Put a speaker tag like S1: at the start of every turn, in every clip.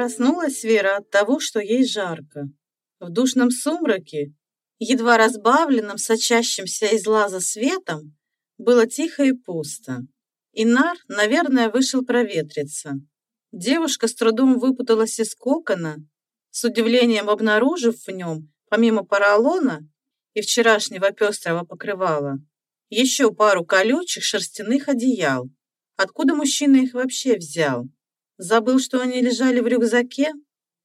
S1: Проснулась Вера от того, что ей жарко. В душном сумраке, едва разбавленном сочащимся из лаза светом, было тихо и пусто. Инар, наверное, вышел проветриться. Девушка с трудом выпуталась из кокона, с удивлением обнаружив в нем, помимо поролона и вчерашнего пестрого покрывала, еще пару колючих шерстяных одеял. Откуда мужчина их вообще взял? Забыл, что они лежали в рюкзаке?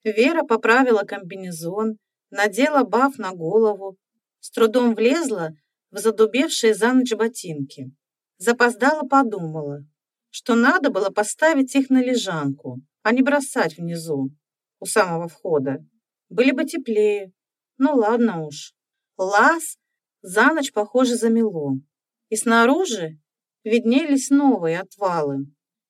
S1: Вера поправила комбинезон, надела баф на голову, с трудом влезла в задубевшие за ночь ботинки. Запоздала подумала, что надо было поставить их на лежанку, а не бросать внизу, у самого входа. Были бы теплее. Ну ладно уж. Лаз за ночь, похоже, замело. И снаружи виднелись новые отвалы.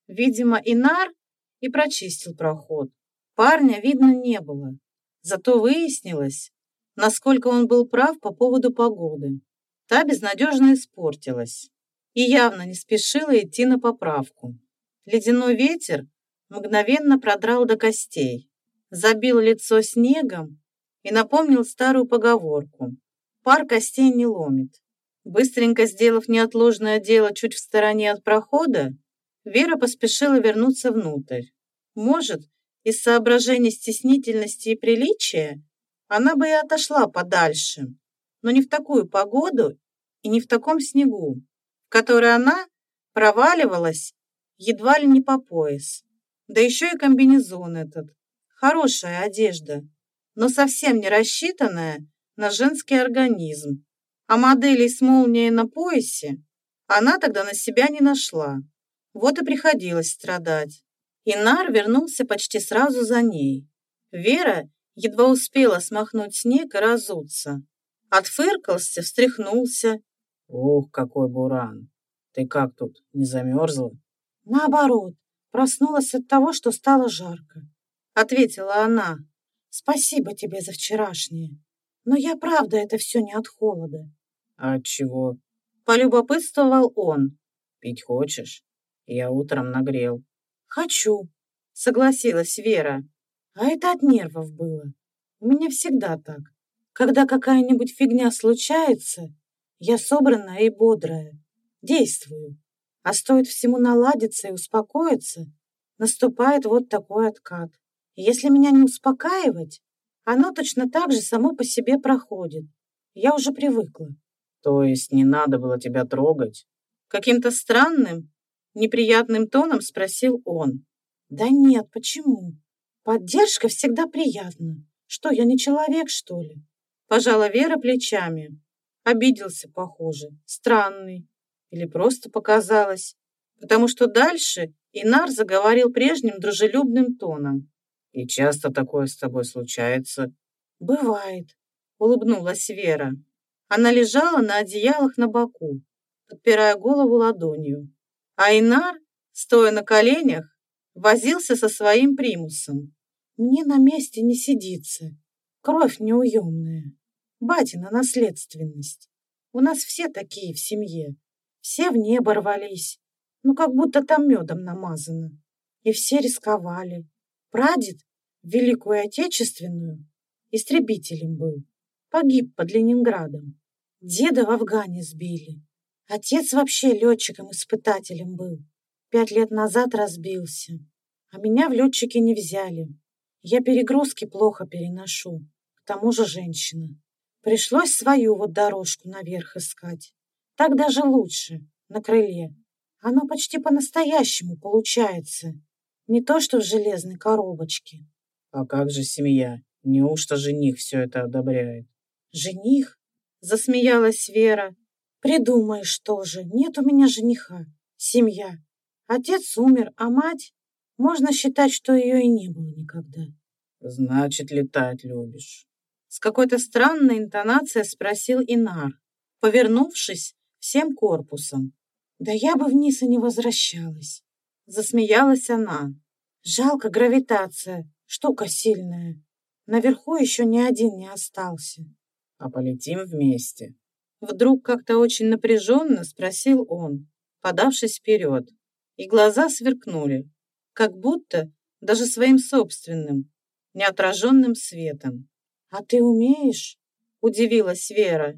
S1: Видимо, Инар и прочистил проход. Парня видно не было. Зато выяснилось, насколько он был прав по поводу погоды. Та безнадежно испортилась и явно не спешила идти на поправку. Ледяной ветер мгновенно продрал до костей, забил лицо снегом и напомнил старую поговорку «Пар костей не ломит». Быстренько сделав неотложное дело чуть в стороне от прохода, Вера поспешила вернуться внутрь. Может, из соображений стеснительности и приличия она бы и отошла подальше, но не в такую погоду и не в таком снегу, в который она проваливалась едва ли не по пояс. Да еще и комбинезон этот. Хорошая одежда, но совсем не рассчитанная на женский организм. А моделей с молнией на поясе она тогда на себя не нашла. Вот и приходилось страдать. Инар вернулся почти сразу за ней. Вера едва успела смахнуть снег и разуться. Отфыркался, встряхнулся.
S2: «Ух, какой буран! Ты как тут, не замерзла?»
S1: «Наоборот, проснулась от того, что стало жарко», — ответила она. «Спасибо тебе за вчерашнее. Но я правда это все не от холода».
S2: «А от чего?»
S1: — полюбопытствовал он.
S2: «Пить хочешь? Я утром нагрел».
S1: «Хочу», — согласилась Вера. «А это от нервов было. У меня всегда так. Когда какая-нибудь фигня случается, я собранная и бодрая. Действую. А стоит всему наладиться и успокоиться, наступает вот такой откат. И если меня не успокаивать, оно точно так же само по себе проходит. Я уже привыкла.
S2: То есть не надо было тебя трогать?
S1: Каким-то странным, Неприятным тоном спросил он. Да нет, почему? Поддержка всегда приятна. Что, я не человек, что ли? Пожала Вера плечами. Обиделся, похоже. Странный. Или просто показалось. Потому что дальше Инар заговорил прежним дружелюбным тоном.
S2: «И часто такое с тобой случается?»
S1: «Бывает», — улыбнулась Вера. Она лежала на одеялах на боку, подпирая голову ладонью. Айнар, стоя на коленях, возился со своим примусом. Мне на месте не сидится. Кровь неуемная. Батина наследственность. У нас все такие в семье. Все в небо рвались. Ну, как будто там медом намазано. И все рисковали. Прадед Великую Отечественную истребителем был. Погиб под Ленинградом. Деда в Афгане сбили. Отец вообще летчиком-испытателем был. Пять лет назад разбился. А меня в летчики не взяли. Я перегрузки плохо переношу. К тому же женщина. Пришлось свою вот дорожку наверх искать. Так даже лучше, на крыле. Оно почти по-настоящему получается. Не то, что в железной коробочке.
S2: А как же семья? Неужто жених все это одобряет?
S1: Жених? Засмеялась Вера. Придумаешь тоже, нет у меня жениха, семья. Отец умер, а мать, можно считать, что ее и не было никогда.
S2: Значит, летать любишь.
S1: С какой-то странной интонацией спросил Инар, повернувшись всем корпусом. Да я бы вниз и не возвращалась. Засмеялась она. Жалко гравитация, штука сильная. Наверху еще ни один не остался.
S2: А полетим вместе.
S1: Вдруг как-то очень напряженно спросил он, подавшись вперед. И глаза сверкнули, как будто даже своим собственным, неотраженным светом. «А ты умеешь?» — удивилась Вера.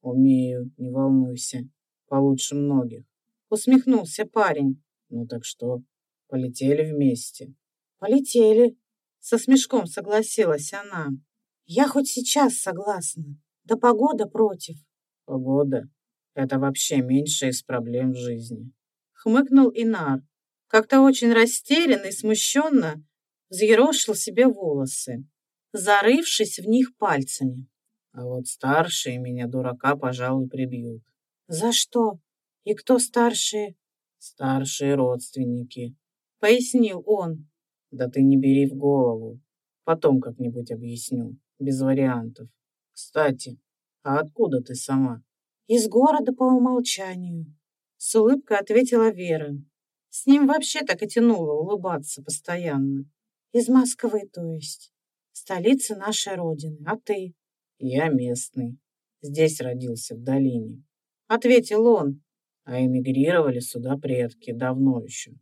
S2: «Умею, не волнуйся. Получше многих».
S1: Усмехнулся парень.
S2: «Ну так что, полетели вместе?»
S1: «Полетели», — со смешком согласилась она. «Я хоть сейчас согласна, да погода против».
S2: «Погода — это вообще меньше из проблем в жизни», —
S1: хмыкнул Инар. Как-то очень растерянно и смущенно взъерошил себе волосы, зарывшись в них пальцами.
S2: А вот старшие меня, дурака, пожалуй, прибьют.
S1: За что? И кто старшие?
S2: Старшие родственники,
S1: пояснил он.
S2: Да ты не бери в голову. Потом как-нибудь объясню, без вариантов. Кстати, а откуда ты сама?
S1: Из города по умолчанию. С улыбкой ответила Вера. С ним вообще так и тянуло улыбаться постоянно. Из Москвы, то есть. Столицы нашей Родины. А ты?
S2: Я местный. Здесь родился, в долине.
S1: Ответил он.
S2: А эмигрировали сюда предки, давно еще.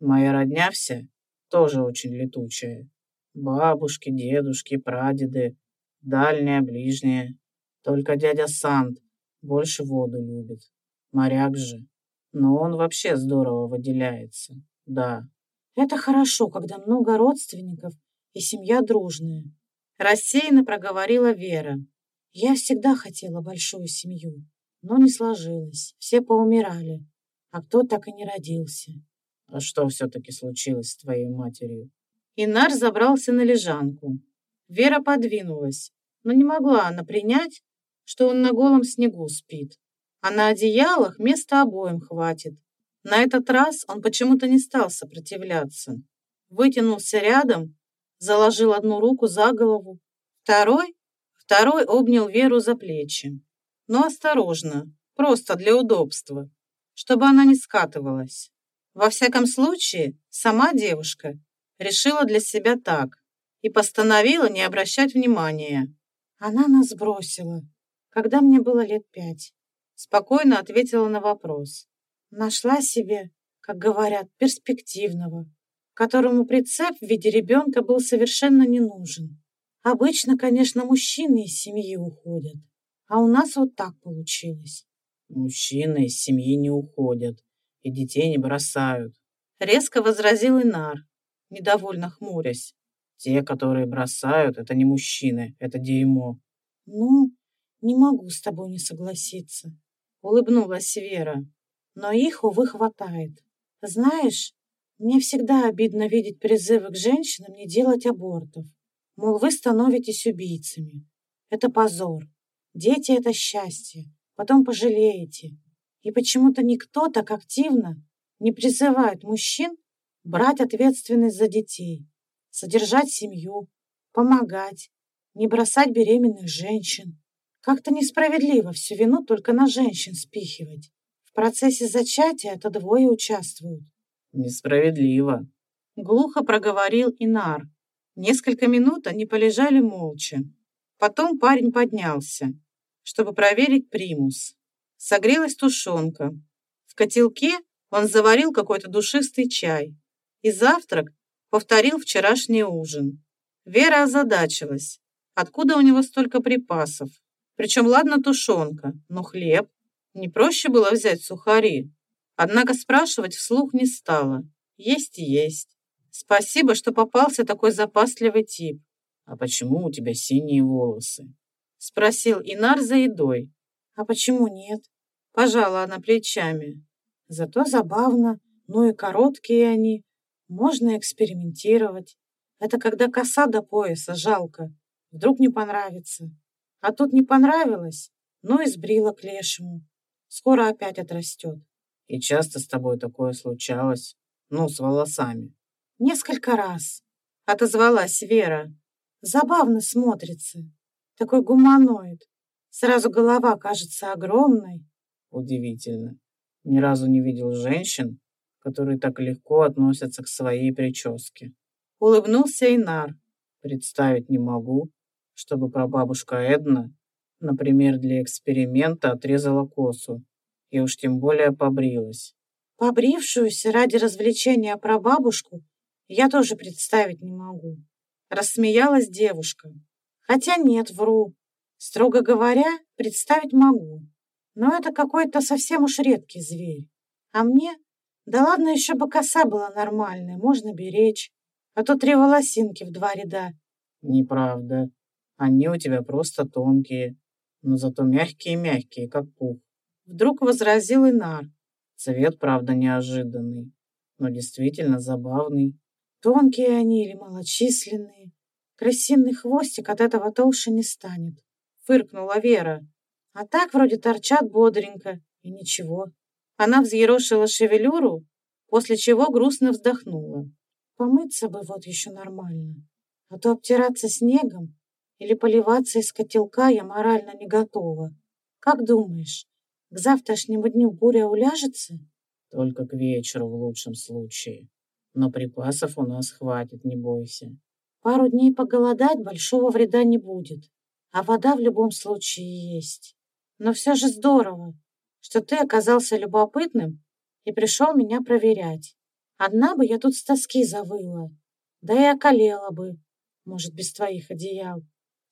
S2: Моя родня вся тоже очень летучая. Бабушки, дедушки, прадеды, дальняя, ближняя. Только дядя Сант больше воду любит. Моряк же. Но он вообще здорово выделяется. Да.
S1: Это хорошо, когда много родственников и семья дружная. Рассеянно проговорила Вера. Я всегда хотела большую семью, но не сложилось. Все поумирали, а кто так и не родился.
S2: А что все-таки случилось с твоей матерью?
S1: Инар забрался на лежанку. Вера подвинулась, но не могла она принять, что он на голом снегу спит а на одеялах места обоим хватит. На этот раз он почему-то не стал сопротивляться. Вытянулся рядом, заложил одну руку за голову, второй, второй обнял Веру за плечи. Но осторожно, просто для удобства, чтобы она не скатывалась. Во всяком случае, сама девушка решила для себя так и постановила не обращать внимания. Она нас бросила, когда мне было лет пять. Спокойно ответила на вопрос. Нашла себе, как говорят, перспективного, которому прицеп в виде ребенка был совершенно не нужен. Обычно, конечно, мужчины из семьи уходят, а у нас вот так получилось.
S2: Мужчины из семьи не уходят и детей не бросают.
S1: Резко возразил Инар, недовольно хмурясь.
S2: Те, которые бросают, это не мужчины, это дерьмо.
S1: Ну, не могу с тобой не согласиться улыбнулась Вера. Но их, увы, хватает. Знаешь, мне всегда обидно видеть призывы к женщинам не делать абортов. Мол, вы становитесь убийцами. Это позор. Дети — это счастье. Потом пожалеете. И почему-то никто так активно не призывает мужчин брать ответственность за детей, содержать семью, помогать, не бросать беременных женщин. Как-то несправедливо всю вину только на женщин спихивать. В процессе зачатия это двое участвуют.
S2: Несправедливо.
S1: Глухо проговорил Инар. Несколько минут они полежали молча. Потом парень поднялся, чтобы проверить примус. Согрелась тушенка. В котелке он заварил какой-то душистый чай. И завтрак повторил вчерашний ужин. Вера озадачилась. Откуда у него столько припасов? Причем, ладно, тушенка, но хлеб. Не проще было взять сухари. Однако спрашивать вслух не стала. Есть и есть. Спасибо, что попался такой запасливый тип.
S2: А почему у тебя синие волосы?
S1: Спросил Инар за едой. А почему нет? Пожала она плечами. Зато забавно, ну и короткие они. Можно экспериментировать. Это когда коса до пояса жалко. Вдруг не понравится. А тут не понравилось, ну и сбрила к лешему. Скоро опять отрастет.
S2: И часто с тобой такое случалось? Ну, с волосами.
S1: Несколько раз. Отозвалась Вера. Забавно смотрится. Такой гуманоид. Сразу голова кажется огромной.
S2: Удивительно. Ни разу не видел женщин, которые так легко относятся к своей прическе.
S1: Улыбнулся Инар.
S2: Представить не могу, чтобы прабабушка Эдна, например, для эксперимента отрезала косу и уж тем более побрилась.
S1: Побрившуюся ради развлечения прабабушку Я тоже представить не могу. Рассмеялась девушка. Хотя нет, вру. Строго говоря, представить могу. Но это какой-то совсем уж редкий зверь. А мне? Да ладно, еще бы коса была нормальная, можно беречь. А то три волосинки в два ряда.
S2: Неправда. Они у тебя просто тонкие, но зато мягкие-мягкие, как пух.
S1: Вдруг возразил Инар.
S2: Цвет, правда, неожиданный, но действительно забавный.
S1: Тонкие они или малочисленные. Крысиный хвостик от этого толще не станет. Фыркнула Вера. А так вроде торчат бодренько. И ничего. Она взъерошила шевелюру, после чего грустно вздохнула. Помыться бы вот еще нормально. А то обтираться снегом или поливаться из котелка я морально не готова. Как думаешь, к завтрашнему дню буря уляжется?
S2: Только к вечеру в лучшем случае. Но припасов у нас хватит, не бойся.
S1: Пару дней поголодать большого вреда не будет. А вода в любом случае есть. Но все же здорово, что ты оказался любопытным и пришел меня проверять. Одна бы я тут с тоски завыла, да и околела бы, может, без твоих одеял.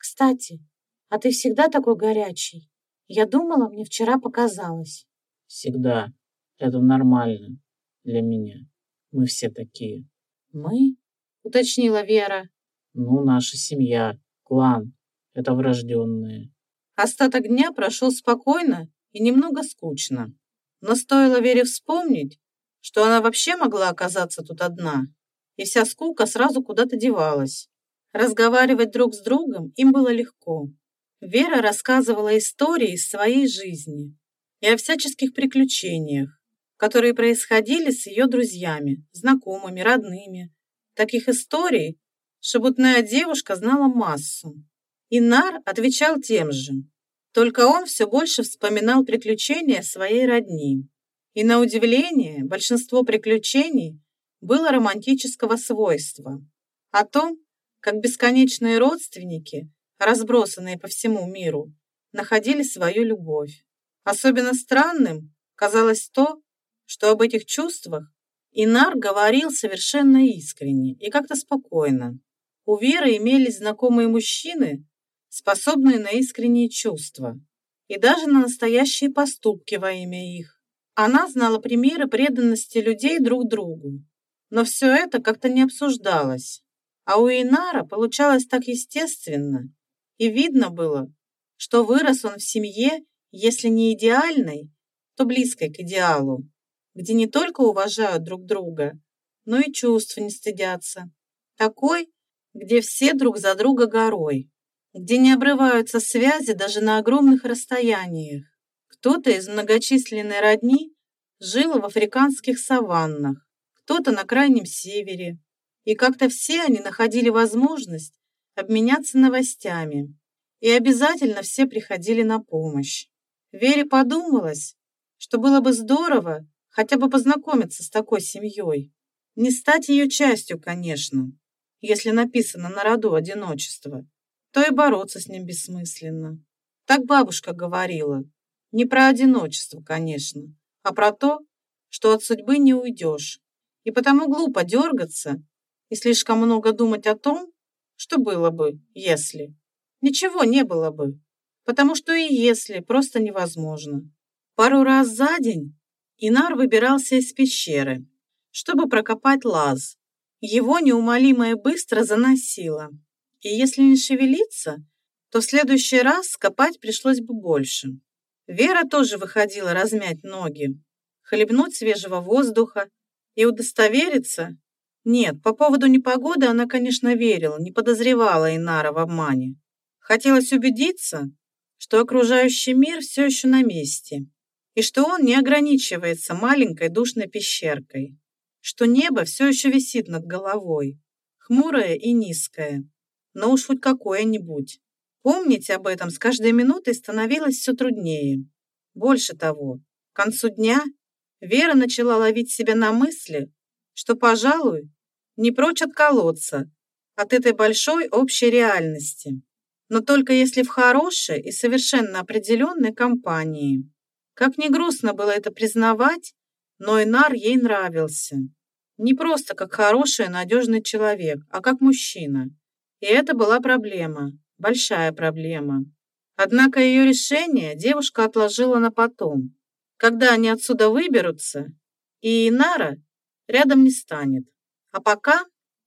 S1: Кстати, а ты всегда такой горячий? Я думала, мне вчера показалось.
S2: Всегда. Это нормально для меня. Мы все такие.
S1: Мы? Уточнила Вера.
S2: Ну, наша семья, клан. Это врожденное.
S1: Остаток дня прошел спокойно и немного скучно. Но стоило Вере вспомнить, что она вообще могла оказаться тут одна, и вся скука сразу куда-то девалась. Разговаривать друг с другом им было легко. Вера рассказывала истории из своей жизни и о всяческих приключениях, которые происходили с ее друзьями, знакомыми, родными. Таких историй шебутная девушка знала массу. И Нар отвечал тем же. Только он все больше вспоминал приключения своей родни. И на удивление, большинство приключений было романтического свойства. О том, как бесконечные родственники, разбросанные по всему миру, находили свою любовь. Особенно странным казалось то, что об этих чувствах Инар говорил совершенно искренне и как-то спокойно. У Веры имелись знакомые мужчины, способные на искренние чувства и даже на настоящие поступки во имя их. Она знала примеры преданности людей друг другу, но все это как-то не обсуждалось. А у Инара получалось так естественно, и видно было, что вырос он в семье, если не идеальной, то близкой к идеалу, где не только уважают друг друга, но и чувств не стыдятся. Такой, где все друг за друга горой, где не обрываются связи даже на огромных расстояниях. Кто-то из многочисленной родни жил в африканских саваннах, кто-то на крайнем севере, и как-то все они находили возможность обменяться новостями, и обязательно все приходили на помощь. Вере подумалось, что было бы здорово хотя бы познакомиться с такой семьей. Не стать ее частью, конечно, если написано на роду одиночество, то и бороться с ним бессмысленно. Так бабушка говорила. Не про одиночество, конечно, а про то, что от судьбы не уйдешь. И потому глупо дергаться и слишком много думать о том, что было бы, если. Ничего не было бы, потому что и если просто невозможно. Пару раз за день Инар выбирался из пещеры, чтобы прокопать лаз, его неумолимое быстро заносило, и если не шевелиться, то в следующий раз копать пришлось бы больше. Вера тоже выходила размять ноги, хлебнуть свежего воздуха и удостовериться. Нет, по поводу непогоды она, конечно, верила, не подозревала Инара в обмане. Хотелось убедиться, что окружающий мир все еще на месте, и что он не ограничивается маленькой душной пещеркой что небо все еще висит над головой, хмурое и низкое, но уж хоть какое-нибудь. Помнить об этом с каждой минутой становилось все труднее. Больше того, к концу дня Вера начала ловить себя на мысли, что, пожалуй, не прочь отколоться от этой большой общей реальности, но только если в хорошей и совершенно определенной компании. Как ни грустно было это признавать, но Инар ей нравился. Не просто как хороший, надежный человек, а как мужчина. И это была проблема, большая проблема. Однако ее решение девушка отложила на потом, когда они отсюда выберутся, и Инара рядом не станет. А пока,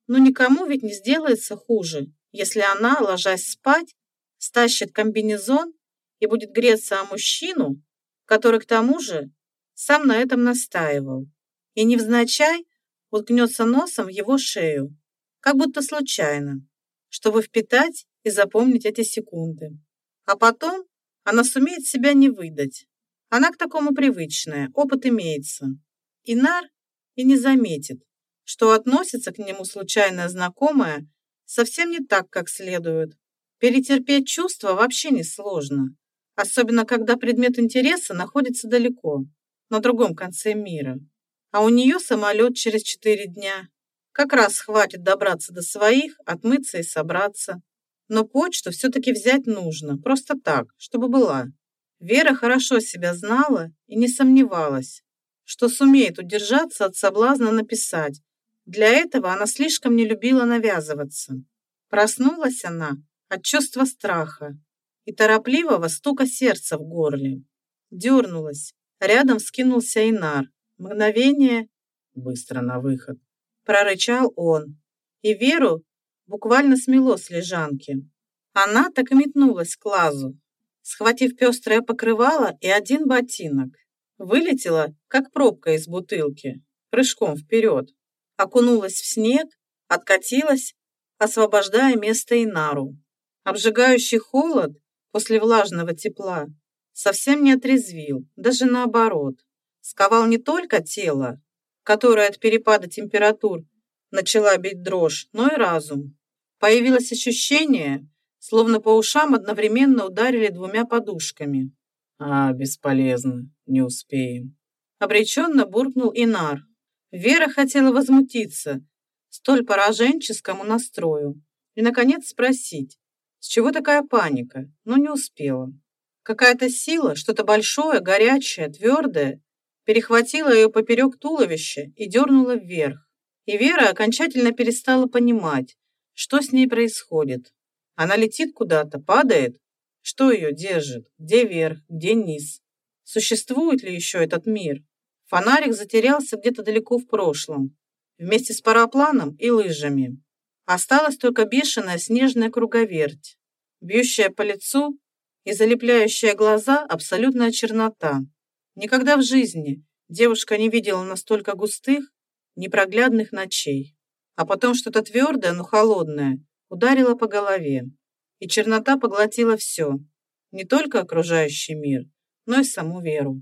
S1: ну никому ведь не сделается хуже, если она, ложась спать, стащит комбинезон и будет греться о мужчину, который к тому же сам на этом настаивал, и невзначай уткнется носом в его шею, как будто случайно, чтобы впитать и запомнить эти секунды. А потом она сумеет себя не выдать. Она к такому привычная, опыт имеется. Инар и не заметит, что относится к нему случайная знакомая совсем не так, как следует. Перетерпеть чувства вообще несложно, особенно когда предмет интереса находится далеко, на другом конце мира. А у нее самолет через четыре дня. Как раз хватит добраться до своих, отмыться и собраться. Но почту все-таки взять нужно, просто так, чтобы была. Вера хорошо себя знала и не сомневалась, что сумеет удержаться от соблазна написать. Для этого она слишком не любила навязываться. Проснулась она от чувства страха и торопливого стука сердца в горле. Дернулась. Рядом скинулся Инар. Мгновение. Быстро на выход. Прорычал он. И Веру буквально смело с лежанки. Она так и метнулась к лазу, схватив пестрое покрывало и один ботинок. Вылетела, как пробка из бутылки, прыжком вперед. Окунулась в снег, откатилась, освобождая место Инару. Обжигающий холод после влажного тепла совсем не отрезвил, даже наоборот. Сковал не только тело, которое от перепада температур начала бить дрожь, но и разум. Появилось ощущение, словно по ушам одновременно ударили двумя подушками.
S2: «А, бесполезно, не успеем», —
S1: обреченно буркнул Инар. Вера хотела возмутиться столь пораженческому настрою и, наконец, спросить, с чего такая паника, но не успела. Какая-то сила, что-то большое, горячее, твердое, перехватила ее поперек туловища и дернула вверх. И Вера окончательно перестала понимать, что с ней происходит. Она летит куда-то, падает. Что ее держит? Где верх, где низ? Существует ли еще этот мир? Фонарик затерялся где-то далеко в прошлом, вместе с парапланом и лыжами. Осталась только бешеная снежная круговерть, бьющая по лицу и залепляющая глаза абсолютная чернота. Никогда в жизни девушка не видела настолько густых, непроглядных ночей. А потом что-то твердое, но холодное ударило по голове, и чернота поглотила все, не только окружающий мир, но и саму веру.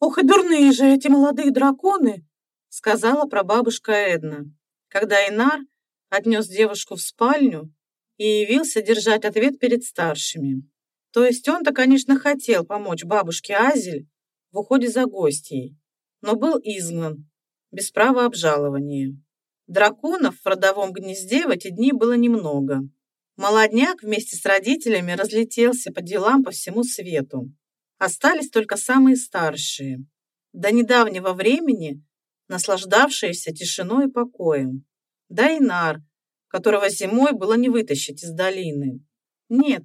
S1: «Ох и дурные же эти молодые драконы!» сказала прабабушка Эдна, когда Инар отнес девушку в спальню и явился держать ответ перед старшими. То есть он-то, конечно, хотел помочь бабушке Азель в уходе за гостьей, но был изгнан, без права обжалования. Драконов в родовом гнезде в эти дни было немного. Молодняк вместе с родителями разлетелся по делам по всему свету. Остались только самые старшие, до недавнего времени наслаждавшиеся тишиной и покоем. Да и Нар, которого зимой было не вытащить из долины. Нет,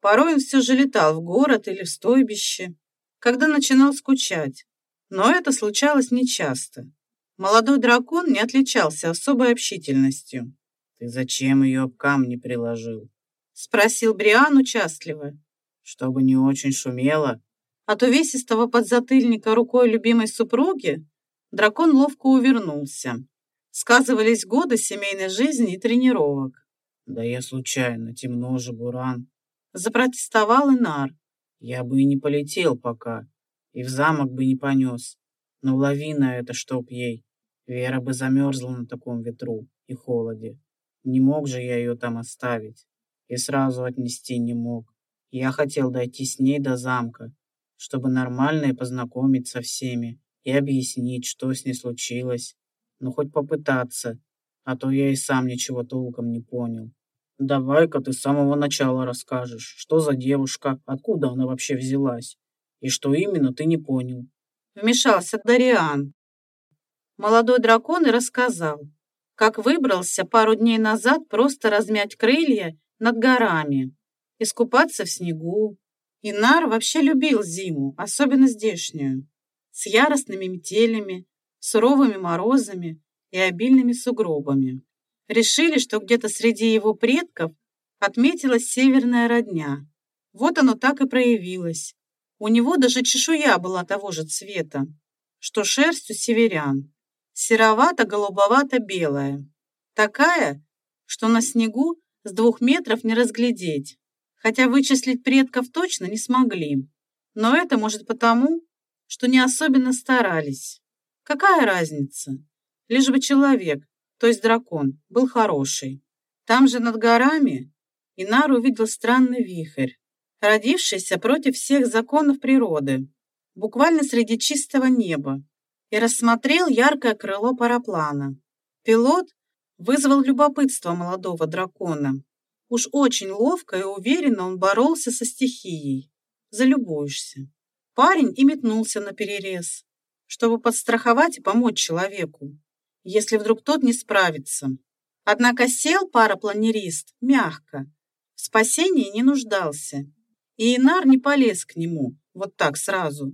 S1: порой он все же летал в город или в стойбище, когда начинал скучать. Но это случалось нечасто. Молодой дракон не отличался особой общительностью.
S2: «Ты зачем ее об камни приложил?»
S1: — спросил Бриан участливо.
S2: «Чтобы не очень шумело?»
S1: От увесистого подзатыльника рукой любимой супруги дракон ловко увернулся. Сказывались годы семейной жизни и тренировок.
S2: «Да я случайно, темно же, Буран!»
S1: Запротестовал Инар.
S2: «Я бы и не полетел пока, и в замок бы не понес. Но лавина это чтоб ей. Вера бы замерзла на таком ветру и холоде. Не мог же я ее там оставить. И сразу отнести не мог. Я хотел дойти с ней до замка, чтобы нормально и познакомить со всеми и объяснить, что с ней случилось. Ну, хоть попытаться, а то я и сам ничего толком не понял. Давай-ка ты с самого начала расскажешь, что за девушка, откуда она вообще взялась, И что именно, ты не понял.
S1: Вмешался Дариан. Молодой дракон и рассказал, как выбрался пару дней назад просто размять крылья над горами, искупаться в снегу. Инар вообще любил зиму, особенно здешнюю, с яростными метелями, суровыми морозами и обильными сугробами. Решили, что где-то среди его предков отметилась северная родня. Вот оно так и проявилось. У него даже чешуя была того же цвета, что шерсть у северян. Серовато-голубовато-белая. Такая, что на снегу с двух метров не разглядеть. Хотя вычислить предков точно не смогли. Но это может потому, что не особенно старались. Какая разница? Лишь бы человек, то есть дракон, был хороший. Там же над горами Инар увидел странный вихрь, родившийся против всех законов природы, буквально среди чистого неба, и рассмотрел яркое крыло параплана. Пилот вызвал любопытство молодого дракона. Уж очень ловко и уверенно он боролся со стихией. Залюбуешься. Парень и метнулся на перерез, чтобы подстраховать и помочь человеку, если вдруг тот не справится. Однако сел парапланерист мягко, в спасении не нуждался и Инар не полез к нему, вот так сразу.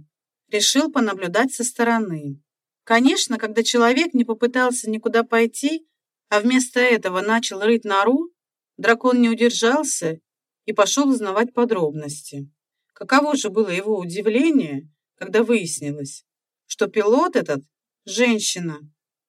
S1: Решил понаблюдать со стороны. Конечно, когда человек не попытался никуда пойти, а вместо этого начал рыть нору, дракон не удержался и пошел узнавать подробности. Каково же было его удивление, когда выяснилось, что пилот этот – женщина.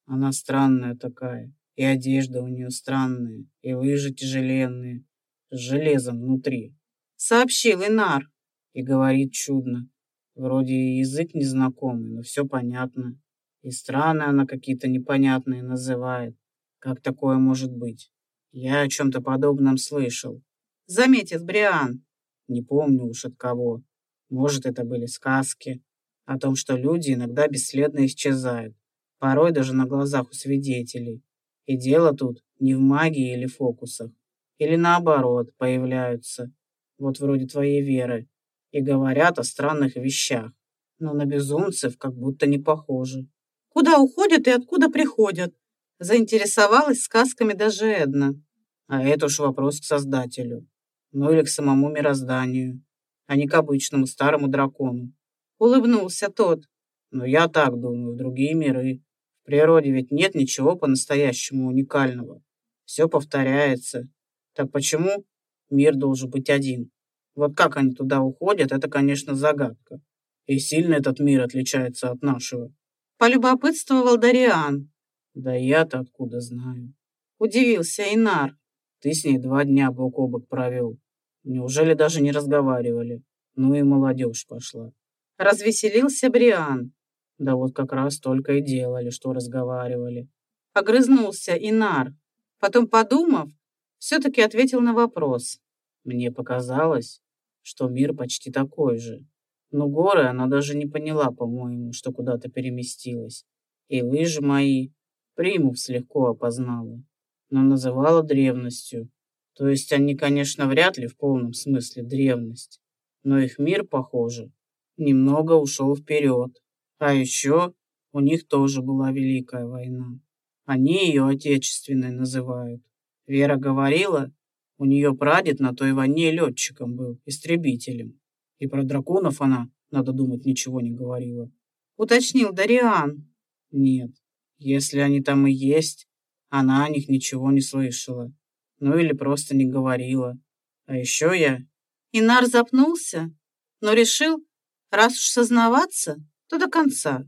S2: Она странная такая, и одежда у нее странная, и лыжи тяжеленные, с железом внутри
S1: сообщил Инар.
S2: И говорит чудно. Вроде и язык незнакомый, но все понятно. И страны она какие-то непонятные называет. Как такое может быть? Я о чем-то подобном слышал.
S1: Заметил Бриан.
S2: Не помню уж от кого. Может, это были сказки о том, что люди иногда бесследно исчезают, порой даже на глазах у свидетелей. И дело тут не в магии или фокусах, или наоборот, появляются, вот вроде твоей Веры, и говорят о странных вещах, но на безумцев как будто не похожи.
S1: Куда уходят и откуда приходят? Заинтересовалась сказками даже Эдна.
S2: А это уж вопрос к Создателю. Ну или к самому мирозданию, а не к обычному старому дракону.
S1: Улыбнулся тот.
S2: Но я так думаю, в другие миры. В природе ведь нет ничего по-настоящему уникального. Все повторяется. Так почему Мир должен быть один. Вот как они туда уходят, это, конечно, загадка. И сильно этот мир отличается от нашего.
S1: Полюбопытствовал Дариан.
S2: Да я-то откуда знаю.
S1: Удивился Инар.
S2: Ты с ней два дня бок о бок провел. Неужели даже не разговаривали? Ну и молодежь пошла.
S1: Развеселился Бриан.
S2: Да вот как раз только и делали, что разговаривали.
S1: Огрызнулся Инар. Потом, подумав, все-таки ответил на вопрос.
S2: Мне показалось, что мир почти такой же. Но горы она даже не поняла, по-моему, что куда-то переместилась. И лыжи мои Примус легко опознала, но называла древностью. То есть они, конечно, вряд ли в полном смысле древность, но их мир, похоже, немного ушел вперед. А еще у них тоже была Великая война. Они ее Отечественной называют. Вера говорила, у нее прадед на той войне летчиком был, истребителем. И про драконов она, надо думать, ничего не говорила.
S1: Уточнил Дариан.
S2: Нет, если они там и есть, она о них ничего не слышала. Ну или просто не говорила. А еще я...
S1: Инар запнулся, но решил, раз уж сознаваться, то до конца.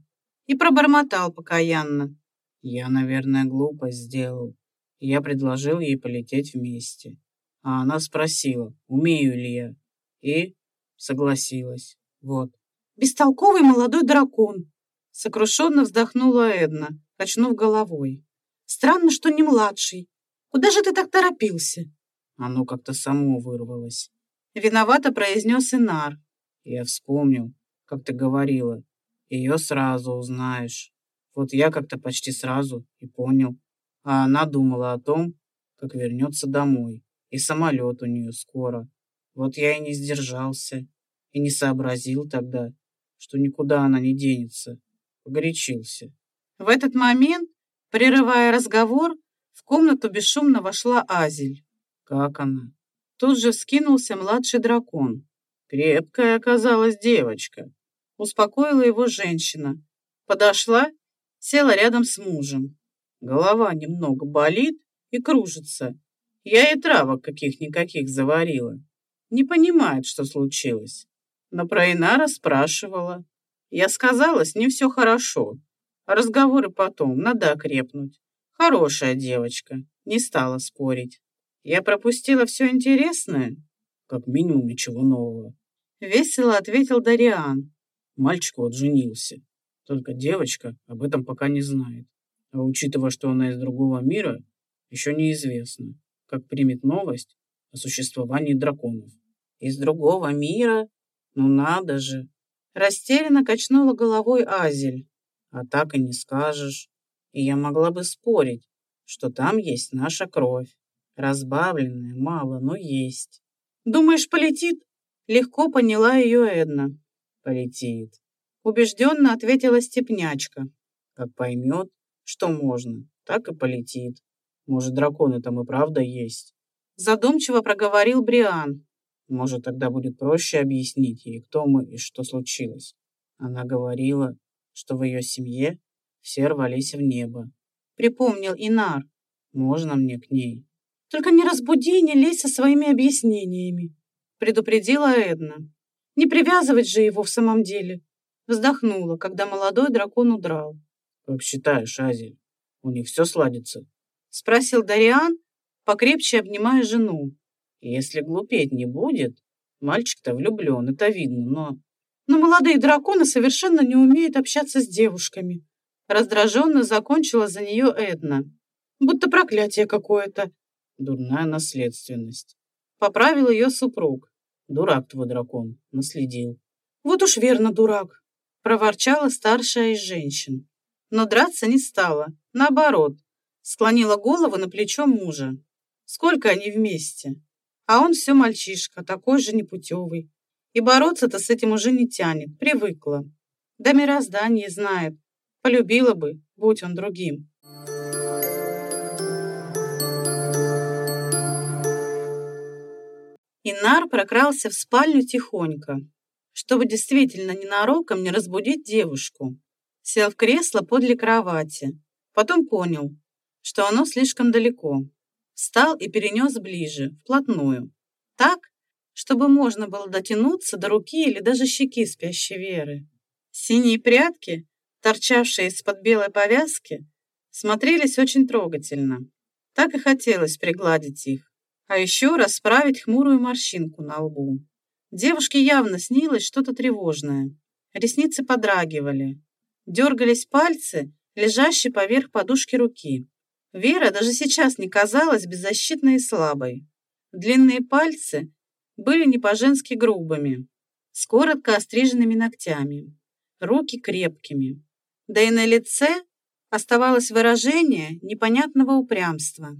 S1: И пробормотал покаянно.
S2: Я, наверное, глупость сделал. Я предложил ей полететь вместе. А она спросила, умею ли я. И согласилась. Вот.
S1: «Бестолковый молодой дракон!» Сокрушенно вздохнула Эдна, качнув головой. «Странно, что не младший. Куда же ты так торопился?»
S2: Оно как-то само вырвалось.
S1: Виновато произнес Инар.
S2: Я вспомнил, как ты говорила. Ее сразу узнаешь. Вот я как-то почти сразу и понял а она думала о том, как вернется домой, и самолет у нее скоро. Вот я и не сдержался, и не сообразил тогда, что никуда она не денется. Погорячился.
S1: В этот момент, прерывая разговор, в комнату бесшумно вошла Азель.
S2: Как она?
S1: Тут же вскинулся младший дракон.
S2: Крепкая оказалась девочка.
S1: Успокоила его женщина. Подошла, села рядом с мужем.
S2: Голова немного болит и кружится. Я и травок каких-никаких заварила. Не понимает, что случилось. Но про Инара спрашивала. Я сказала, с ним все хорошо. Разговоры потом, надо окрепнуть. Хорошая девочка, не стала спорить. Я пропустила все интересное? Как минимум ничего нового.
S1: Весело ответил Дариан.
S2: Мальчик вот женился. Только девочка об этом пока не знает. А учитывая, что она из другого мира, еще неизвестно, как примет новость о существовании драконов. Из другого мира? Ну надо же.
S1: Растерянно качнула головой Азель.
S2: А так и не скажешь. И я могла бы спорить, что там есть наша кровь. Разбавленная, мало, но есть.
S1: Думаешь, полетит? Легко поняла ее Эдна.
S2: Полетит.
S1: Убежденно ответила степнячка.
S2: Как поймет, что можно, так и полетит. Может, драконы там и правда есть.
S1: Задумчиво проговорил Бриан.
S2: Может, тогда будет проще объяснить ей, кто мы и что случилось. Она говорила, что в ее семье все рвались в небо.
S1: Припомнил Инар.
S2: Можно мне к ней?
S1: Только не разбуди и не лезь со своими объяснениями, предупредила Эдна. Не привязывать же его в самом деле. Вздохнула, когда молодой дракон удрал.
S2: Как считаешь, Азель, у них все сладится?
S1: Спросил Дариан, покрепче обнимая жену.
S2: Если глупеть не будет, мальчик-то влюблен, это видно, но...
S1: Но молодые драконы совершенно не умеют общаться с девушками. Раздраженно закончила за нее Эдна. Будто проклятие какое-то.
S2: Дурная наследственность.
S1: Поправил ее супруг.
S2: Дурак твой дракон, наследил.
S1: Вот уж верно дурак, проворчала старшая из женщин. Но драться не стала, наоборот, склонила голову на плечо мужа. Сколько они вместе? А он все мальчишка, такой же непутевый. И бороться-то с этим уже не тянет, привыкла. Да мироздание знает, полюбила бы, будь он другим. Инар прокрался в спальню тихонько, чтобы действительно ненароком не разбудить девушку. Сел в кресло подле кровати. Потом понял, что оно слишком далеко. Встал и перенес ближе, вплотную. Так, чтобы можно было дотянуться до руки или даже щеки спящей Веры. Синие прятки, торчавшие из-под белой повязки, смотрелись очень трогательно. Так и хотелось пригладить их а еще расправить хмурую морщинку на лбу. Девушке явно снилось что-то тревожное. Ресницы подрагивали. Дергались пальцы, лежащие поверх подушки руки. Вера даже сейчас не казалась беззащитной и слабой. Длинные пальцы были не по-женски грубыми, с коротко остриженными ногтями, руки крепкими. Да и на лице оставалось выражение непонятного упрямства.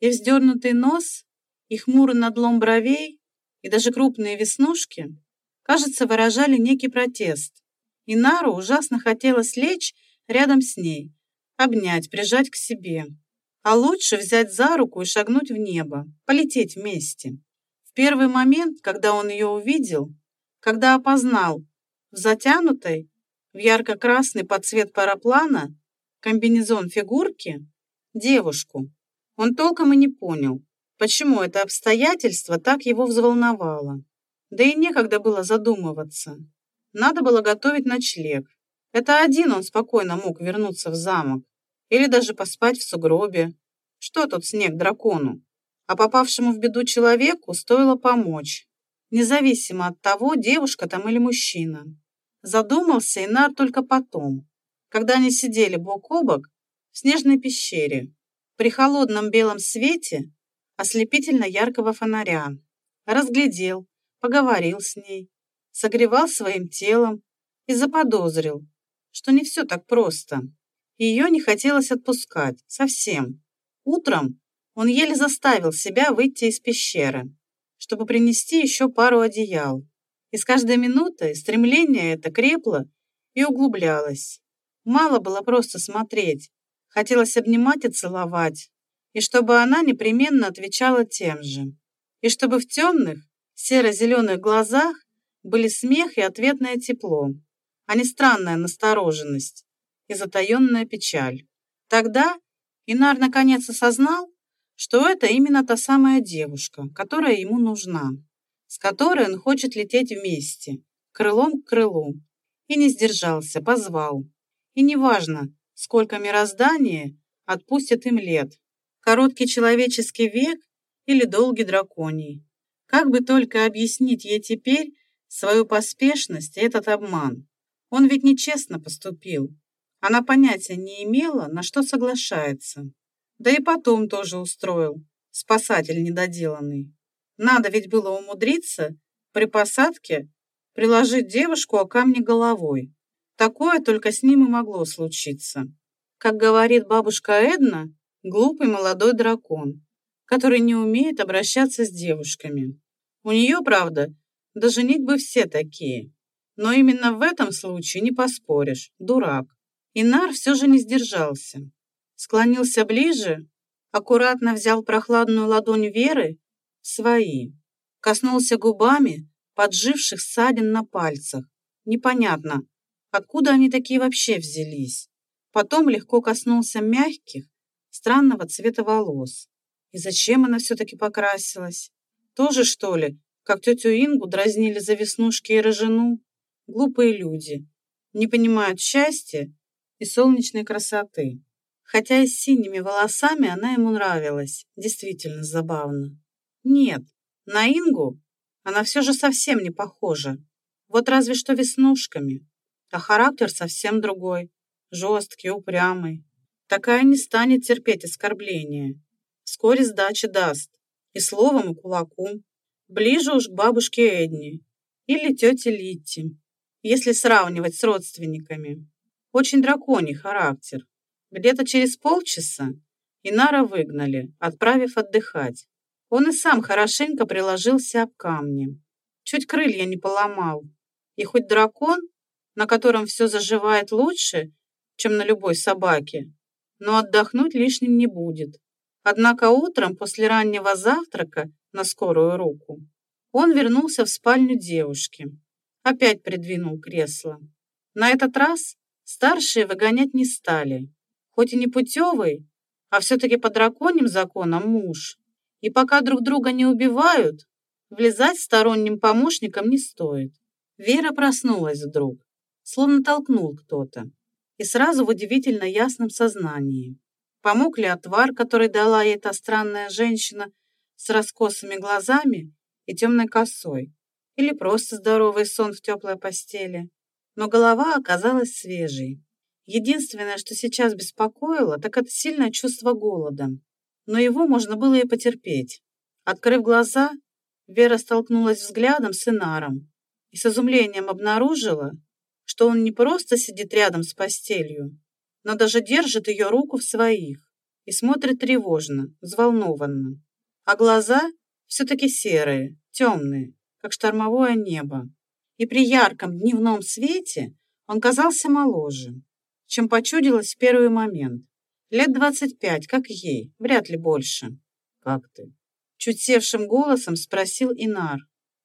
S1: И вздернутый нос и хмурый надлом бровей, и даже крупные веснушки, кажется, выражали некий протест. И Нару ужасно хотелось лечь рядом с ней, обнять, прижать к себе. А лучше взять за руку и шагнуть в небо, полететь вместе. В первый момент, когда он ее увидел, когда опознал в затянутой, в ярко-красный под цвет параплана, комбинезон фигурки, девушку, он толком и не понял, почему это обстоятельство так его взволновало. Да и некогда было задумываться. Надо было готовить ночлег. Это один он спокойно мог вернуться в замок. Или даже поспать в сугробе. Что тут снег дракону? А попавшему в беду человеку стоило помочь. Независимо от того, девушка там или мужчина. Задумался Инар только потом, когда они сидели бок о бок в снежной пещере. При холодном белом свете ослепительно яркого фонаря. Разглядел, поговорил с ней, согревал своим телом и заподозрил, что не все так просто. Ее не хотелось отпускать, совсем. Утром он еле заставил себя выйти из пещеры, чтобы принести еще пару одеял. И с каждой минутой стремление это крепло и углублялось. Мало было просто смотреть. Хотелось обнимать и целовать. И чтобы она непременно отвечала тем же. И чтобы в темных, серо-зеленых глазах были смех и ответное тепло, а не странная настороженность и затаенная печаль. Тогда Инар наконец осознал, что это именно та самая девушка, которая ему нужна, с которой он хочет лететь вместе, крылом к крылу. И не сдержался, позвал. И неважно, сколько мироздание отпустит им лет, короткий человеческий век или долгий драконий. Как бы только объяснить ей теперь свою поспешность и этот обман? Он ведь нечестно поступил. Она понятия не имела, на что соглашается. Да и потом тоже устроил, спасатель недоделанный. Надо ведь было умудриться при посадке приложить девушку о камни головой. Такое только с ним и могло случиться. Как говорит бабушка Эдна, глупый молодой дракон, который не умеет обращаться с девушками. У нее, правда, даже бы все такие. Но именно в этом случае не поспоришь, дурак. Инар все же не сдержался склонился ближе, аккуратно взял прохладную ладонь Веры в свои, коснулся губами подживших ссадин на пальцах. Непонятно, откуда они такие вообще взялись. Потом легко коснулся мягких, странного цвета волос. И зачем она все-таки покрасилась? Тоже, что ли, как тетю Ингу дразнили за веснушки и рожену? Глупые люди. Не понимают счастья и солнечной красоты. Хотя и с синими волосами она ему нравилась. Действительно забавно. Нет, на Ингу она все же совсем не похожа. Вот разве что веснушками. А характер совсем другой. Жесткий, упрямый. Такая не станет терпеть оскорбления. Вскоре сдачи даст. И словом, и кулаком. Ближе уж к бабушке Эдни. Или тете Литти. Если сравнивать с родственниками. Очень драконий характер. Где-то через полчаса Инара выгнали, отправив отдыхать. Он и сам хорошенько приложился об камни. Чуть крылья не поломал. И хоть дракон, на котором все заживает лучше, чем на любой собаке, но отдохнуть лишним не будет. Однако утром после раннего завтрака на скорую руку он вернулся в спальню девушки. Опять придвинул кресло. На этот раз старшие выгонять не стали хоть и не путевый, а все-таки по драконьим законам муж. И пока друг друга не убивают, влезать сторонним помощникам не стоит. Вера проснулась вдруг, словно толкнул кто-то, и сразу в удивительно ясном сознании. Помог ли отвар, который дала ей та странная женщина с раскосыми глазами и темной косой, или просто здоровый сон в теплой постели. Но голова оказалась свежей. Единственное, что сейчас беспокоило, так это сильное чувство голода. Но его можно было и потерпеть. Открыв глаза, Вера столкнулась взглядом с Инаром и с изумлением обнаружила, что он не просто сидит рядом с постелью, но даже держит ее руку в своих и смотрит тревожно, взволнованно. А глаза все-таки серые, темные, как штормовое небо. И при ярком дневном свете он казался моложе чем почудилось в первый момент. Лет двадцать пять, как ей, вряд ли больше.
S2: «Как ты?»
S1: Чуть севшим голосом спросил Инар.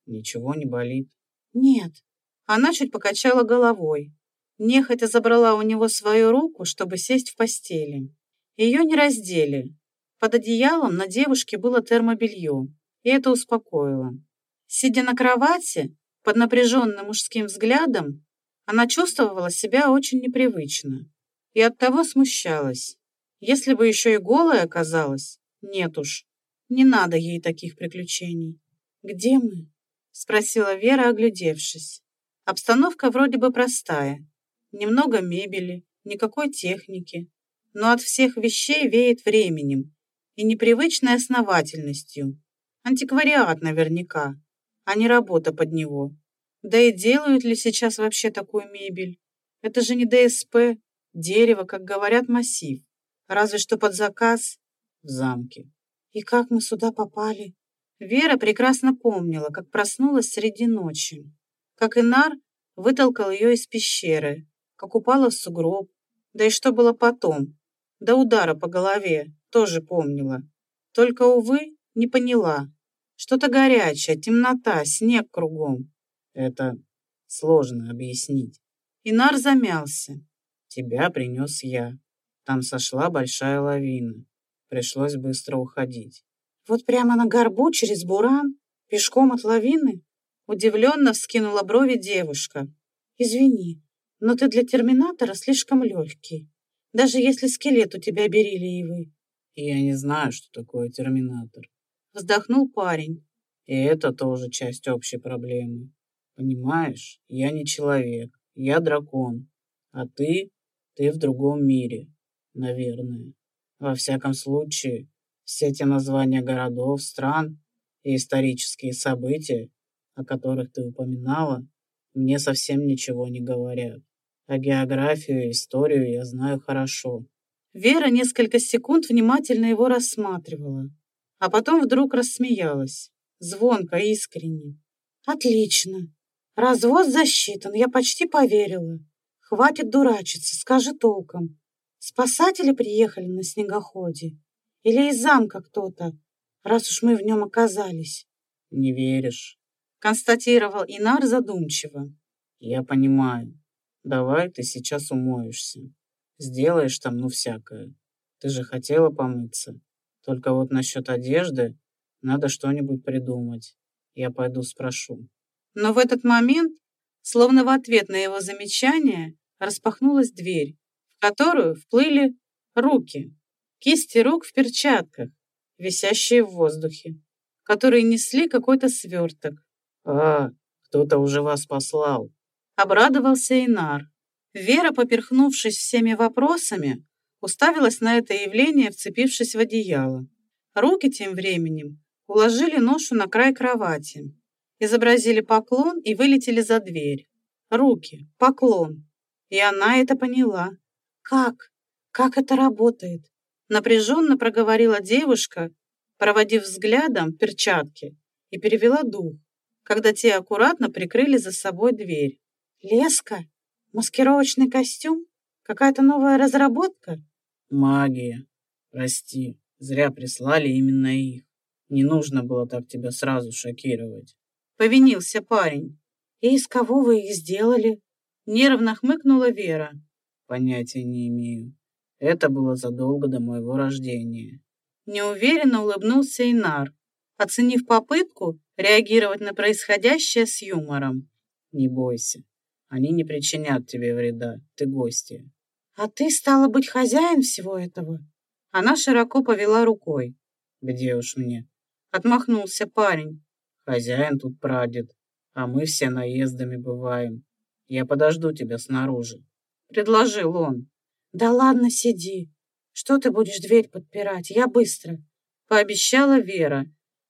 S2: «Ничего не болит?»
S1: «Нет». Она чуть покачала головой. Нехотя забрала у него свою руку, чтобы сесть в постели. Ее не раздели. Под одеялом на девушке было термобелье, и это успокоило. Сидя на кровати, под напряженным мужским взглядом, она чувствовала себя очень непривычно и оттого смущалась. Если бы еще и голая оказалась, нет уж, не надо ей таких приключений. «Где мы?» — спросила Вера, оглядевшись. Обстановка вроде бы простая. Немного мебели, никакой техники. Но от всех вещей веет временем и непривычной основательностью. Антиквариат наверняка, а не работа под него. Да и делают ли сейчас вообще такую мебель? Это же не ДСП, дерево, как говорят, массив. Разве что под заказ в замке. И как мы сюда попали? Вера прекрасно помнила, как проснулась среди ночи. как Инар вытолкал ее из пещеры, как упала в сугроб, да и что было потом, до удара по голове, тоже помнила. Только, увы, не поняла. Что-то горячее, темнота, снег кругом.
S2: Это сложно объяснить.
S1: Инар замялся.
S2: Тебя принес я. Там сошла большая лавина. Пришлось быстро уходить.
S1: Вот прямо на горбу через буран, пешком от лавины? Удивленно вскинула брови девушка. Извини, но ты для терминатора слишком легкий. Даже если скелет у тебя бериллиевый.
S2: Я не знаю, что такое терминатор.
S1: Вздохнул парень.
S2: И это тоже часть общей проблемы. Понимаешь, я не человек, я дракон. А ты, ты в другом мире, наверное. Во всяком случае, все те названия городов, стран и исторические события, о которых ты упоминала, мне совсем ничего не говорят. А географию и историю я знаю хорошо.
S1: Вера несколько секунд внимательно его рассматривала, а потом вдруг рассмеялась, звонко, искренне. «Отлично. Развод засчитан, я почти поверила. Хватит дурачиться, скажи толком. Спасатели приехали на снегоходе? Или из замка кто-то, раз уж мы в нем оказались?»
S2: «Не веришь?»
S1: констатировал Инар задумчиво.
S2: «Я понимаю. Давай ты сейчас умоешься. Сделаешь там ну всякое. Ты же хотела помыться. Только вот насчет одежды надо что-нибудь придумать. Я пойду спрошу».
S1: Но в этот момент, словно в ответ на его замечание, распахнулась дверь, в которую вплыли руки, кисти рук в перчатках, висящие в воздухе, которые несли какой-то сверток.
S2: «А, кто-то уже вас послал», —
S1: обрадовался Инар. Вера, поперхнувшись всеми вопросами, уставилась на это явление, вцепившись в одеяло. Руки тем временем уложили ношу на край кровати, изобразили поклон и вылетели за дверь. Руки, поклон. И она это поняла. «Как? Как это работает?» Напряженно проговорила девушка, проводив взглядом перчатки, и перевела дух когда те аккуратно прикрыли за собой дверь. «Леска? Маскировочный костюм? Какая-то новая разработка?»
S2: «Магия. Прости, зря прислали именно их. Не нужно было так тебя сразу шокировать».
S1: Повинился парень. «И из кого вы их сделали?» Нервно хмыкнула Вера.
S2: «Понятия не имею. Это было задолго до моего рождения».
S1: Неуверенно улыбнулся Инар, оценив попытку реагировать на происходящее с юмором.
S2: «Не бойся, они не причинят тебе вреда, ты гостья».
S1: «А ты, стала быть, хозяин всего этого?» Она широко повела рукой.
S2: «Где уж мне?»
S1: Отмахнулся парень.
S2: «Хозяин тут прадед, а мы все наездами бываем. Я подожду тебя снаружи», — предложил он.
S1: «Да ладно, сиди. Что ты будешь дверь подпирать? Я быстро», — пообещала Вера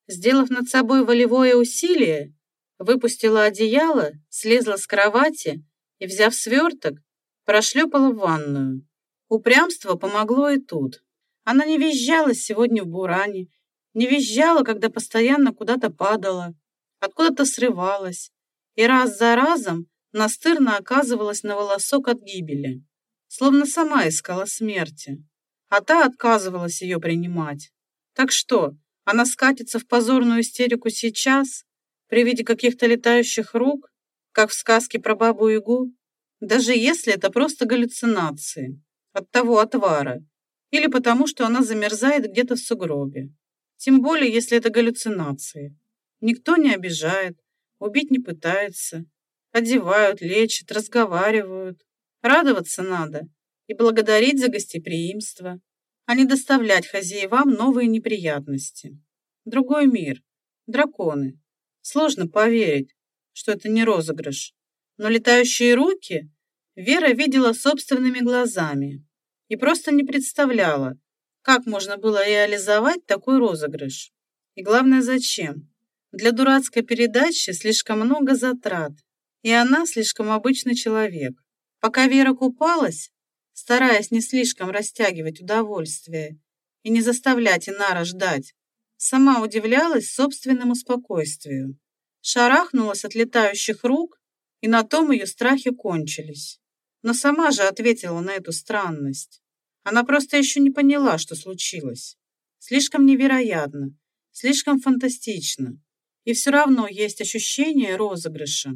S1: Сделав над собой волевое усилие, выпустила одеяло, слезла с кровати и, взяв сверток, прошлепала в ванную. Упрямство помогло и тут. Она не визжала сегодня в буране, не визжала, когда постоянно куда-то падала, откуда-то срывалась, и раз за разом настырно оказывалась на волосок от гибели, словно сама искала смерти, а та отказывалась ее принимать. Так что, она скатится в позорную истерику сейчас, при виде каких-то летающих рук, как в сказке про бабу-ягу, даже если это просто галлюцинации от того отвара, или потому, что она замерзает где-то в сугробе. Тем более, если это галлюцинации. Никто не обижает, убить не пытается. Одевают, лечат, разговаривают. Радоваться надо и благодарить за гостеприимство а не доставлять хозяевам новые неприятности. Другой мир, драконы. Сложно поверить, что это не розыгрыш. Но летающие руки Вера видела собственными глазами и просто не представляла, как можно было реализовать такой розыгрыш. И главное, зачем? Для дурацкой передачи слишком много затрат, и она слишком обычный человек. Пока Вера купалась, стараясь не слишком растягивать удовольствие и не заставлять Инара ждать. Сама удивлялась собственному спокойствию. Шарахнулась от летающих рук И на том ее страхи кончились. Но сама же ответила на эту странность. Она просто еще не поняла, что случилось. Слишком невероятно, слишком фантастично. И все равно есть ощущение розыгрыша.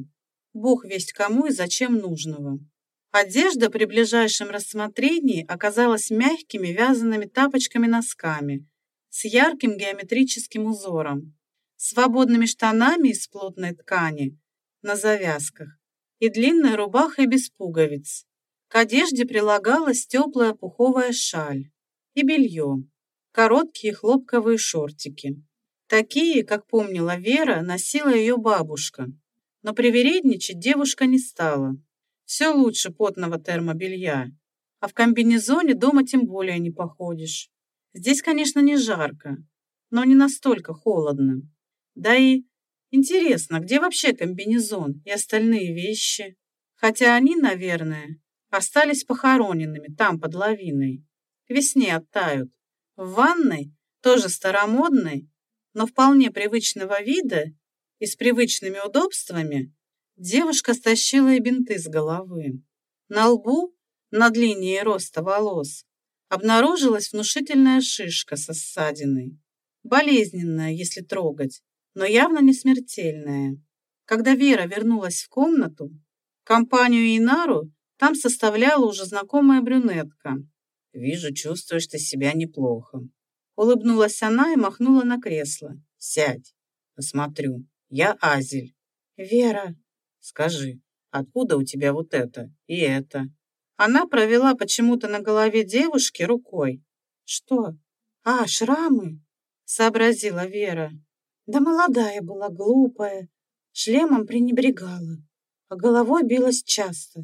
S1: Бог весть кому и зачем нужного. Одежда при ближайшем рассмотрении оказалась мягкими вязаными тапочками-носками с ярким геометрическим узором, свободными штанами из плотной ткани на завязках и длинной рубахой без пуговиц. К одежде прилагалась теплая пуховая шаль и белье, короткие хлопковые шортики. Такие, как помнила Вера, носила ее бабушка. Но привередничать девушка не стала. Все лучше потного термобелья. А в комбинезоне дома тем более не походишь. Здесь, конечно, не жарко, но не настолько холодно. Да и интересно, где вообще комбинезон и остальные вещи? Хотя они, наверное, остались похороненными там, под лавиной. К весне оттают. В ванной, тоже старомодной, но вполне привычного вида и с привычными удобствами, Девушка стащила и бинты с головы. На лбу, над линией роста волос, обнаружилась внушительная шишка со ссадиной. Болезненная, если трогать, но явно не смертельная. Когда Вера вернулась в комнату, компанию Инару там составляла уже знакомая брюнетка. «Вижу, чувствуешь ты себя неплохо». Улыбнулась она и махнула на кресло. «Сядь, посмотрю. Я Азель». «Вера», Скажи, откуда у тебя вот это и это?» Она провела почему-то на голове девушки рукой. «Что? А, шрамы?» — сообразила Вера. «Да молодая была, глупая, шлемом пренебрегала, а головой билась часто.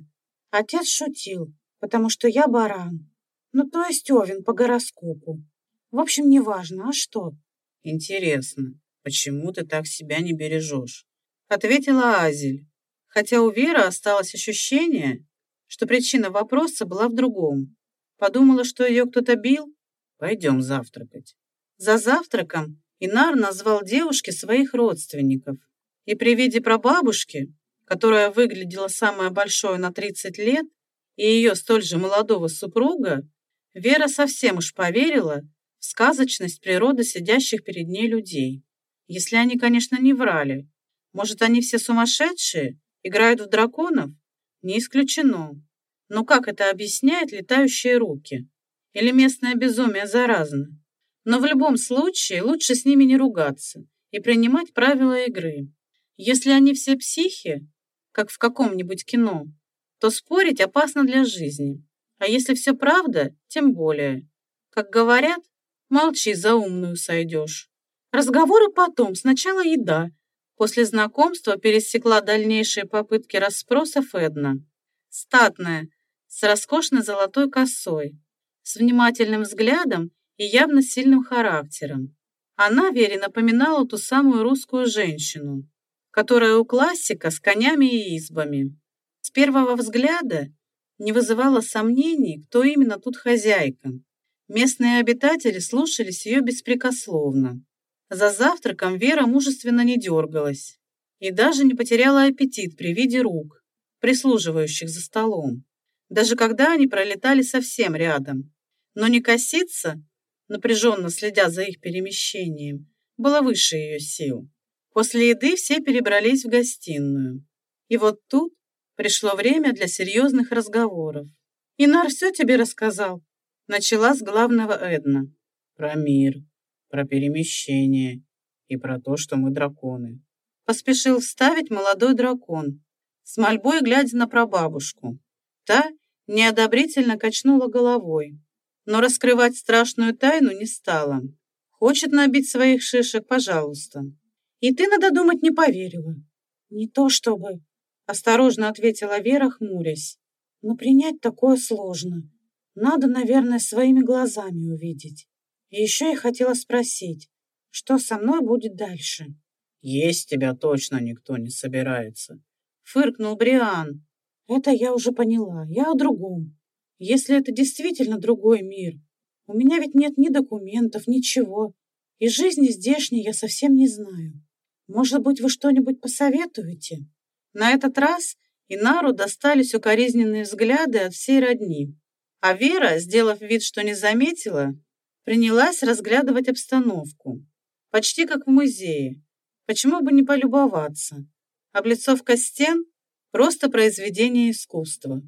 S1: Отец шутил, потому что я баран. Ну, то есть овен по гороскопу. В общем, неважно, а что?» «Интересно, почему ты так себя не бережешь?» — ответила Азель хотя у Веры осталось ощущение, что причина вопроса была в другом. Подумала, что ее кто-то бил? Пойдем завтракать. За завтраком Инар назвал девушке своих родственников. И при виде прабабушки, которая выглядела самая большой на 30 лет, и ее столь же молодого супруга, Вера совсем уж поверила в сказочность природы сидящих перед ней людей. Если они, конечно, не врали. Может, они все сумасшедшие Играют в драконов? Не исключено. Но как это объясняет летающие руки? Или местное безумие заразно? Но в любом случае лучше с ними не ругаться и принимать правила игры. Если они все психи, как в каком-нибудь кино, то спорить опасно для жизни. А если все правда, тем более. Как говорят, молчи, за умную сойдешь. Разговоры потом, сначала еда, После знакомства пересекла дальнейшие попытки расспросов Эдна. Статная, с роскошной золотой косой, с внимательным взглядом и явно сильным характером. Она Вере напоминала ту самую русскую женщину, которая у классика с конями и избами. С первого взгляда не вызывало сомнений, кто именно тут хозяйка. Местные обитатели слушались ее беспрекословно. За завтраком Вера мужественно не дергалась и даже не потеряла аппетит при виде рук, прислуживающих за столом, даже когда они пролетали совсем рядом. Но не коситься, напряженно следя за их перемещением, было выше ее сил. После еды все перебрались в гостиную. И вот тут пришло время для серьезных разговоров. «Инар все тебе рассказал?» Начала с главного Эдна. «Про мир», про перемещение и про то, что мы драконы. Поспешил вставить молодой дракон, с мольбой глядя на прабабушку. Та неодобрительно качнула головой, но раскрывать страшную тайну не стала. Хочет набить своих шишек, пожалуйста. И ты, надо думать, не поверила. Не то чтобы, осторожно ответила Вера, хмурясь. Но принять такое сложно. Надо, наверное, своими глазами увидеть. И еще я хотела спросить, что со мной будет дальше? Есть тебя точно никто не собирается. Фыркнул Бриан. Это я уже поняла. Я о другом. Если это действительно другой мир, у меня ведь нет ни документов, ничего. И жизни здешней я совсем не знаю. Может быть, вы что-нибудь посоветуете? На этот раз и Нару достались укоризненные взгляды от всей родни. А Вера, сделав вид, что не заметила, принялась разглядывать обстановку. Почти как в музее. Почему бы не полюбоваться? Облицовка стен – просто произведение искусства.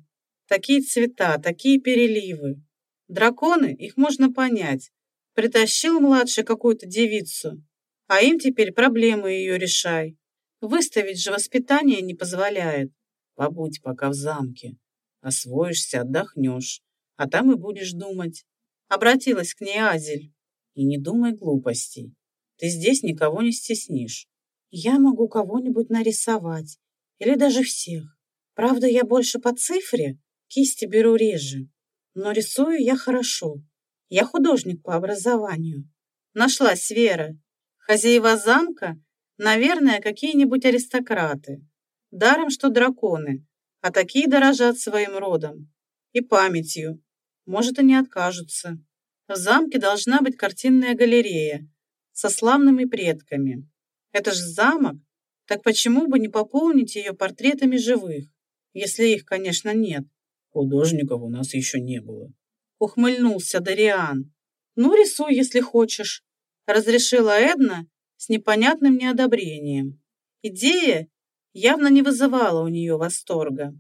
S1: Такие цвета, такие переливы. Драконы, их можно понять. Притащил младший какую-то девицу, а им теперь проблемы ее решай. Выставить же воспитание не позволяет. Побудь пока в замке. Освоишься, отдохнешь, а там и будешь думать. Обратилась к ней Азель. И не думай глупостей. Ты здесь никого не стеснишь. Я могу кого-нибудь нарисовать. Или даже всех. Правда, я больше по цифре, кисти беру реже. Но рисую я хорошо. Я художник по образованию. Нашлась Вера. Хозяева замка, наверное, какие-нибудь аристократы. Даром, что драконы, а такие дорожат своим родом. И памятью. Может, и не откажутся. В замке должна быть картинная галерея со славными предками. Это ж замок, так почему бы не пополнить ее портретами живых, если их, конечно, нет?
S2: Художников у нас еще не было.
S1: Ухмыльнулся Дариан. Ну, рисуй, если хочешь, разрешила Эдна с непонятным неодобрением. Идея явно не вызывала у нее восторга,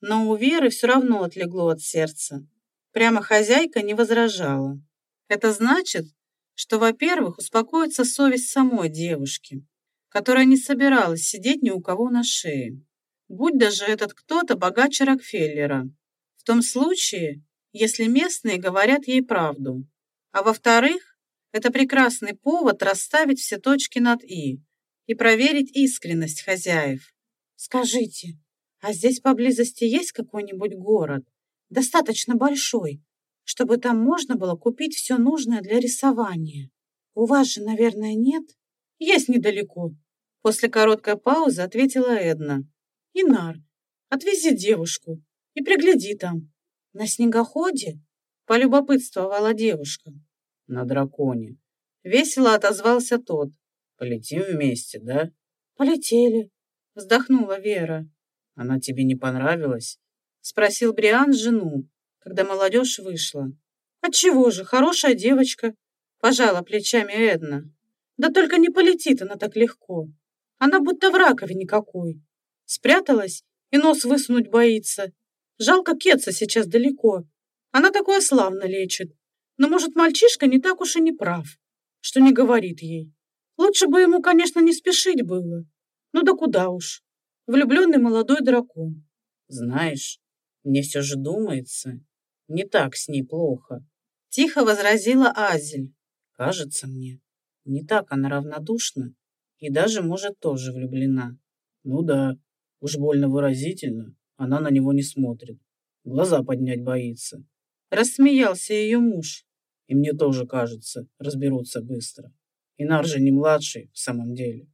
S1: но у Веры все равно отлегло от сердца. Прямо хозяйка не возражала. Это значит, что, во-первых, успокоится совесть самой девушки, которая не собиралась сидеть ни у кого на шее. Будь даже этот кто-то богаче Рокфеллера. В том случае, если местные говорят ей правду. А во-вторых, это прекрасный повод расставить все точки над «и» и проверить искренность хозяев. Скажите, а здесь поблизости есть какой-нибудь город, достаточно большой, чтобы там можно было купить все нужное для рисования. У вас же, наверное, нет? Есть недалеко. После короткой паузы ответила Эдна. Инар, отвези девушку и пригляди там. На снегоходе? Полюбопытствовала девушка.
S2: На драконе.
S1: Весело отозвался тот.
S2: Полетим вместе, да?
S1: Полетели. Вздохнула Вера.
S2: Она тебе не понравилась?
S1: Спросил Бриан жену, когда молодежь вышла. «Отчего же, хорошая девочка!» Пожала плечами Эдна. «Да только не полетит она так легко. Она будто в раковине какой. Спряталась и нос высунуть боится. Жалко, Кетца сейчас далеко. Она такое славно лечит. Но, может, мальчишка не так уж и не прав, что не говорит ей. Лучше бы ему, конечно, не спешить было. Ну да куда уж. Влюбленный молодой дракон.
S2: Знаешь, мне все же думается, не так с ней плохо.
S1: Тихо возразила Азель.
S2: Кажется мне, не так она равнодушна и даже, может, тоже влюблена. Ну да, уж больно выразительно, она на него не смотрит. Глаза поднять боится.
S1: Рассмеялся ее муж.
S2: И мне тоже кажется, разберутся быстро. Инар же не младший в самом деле.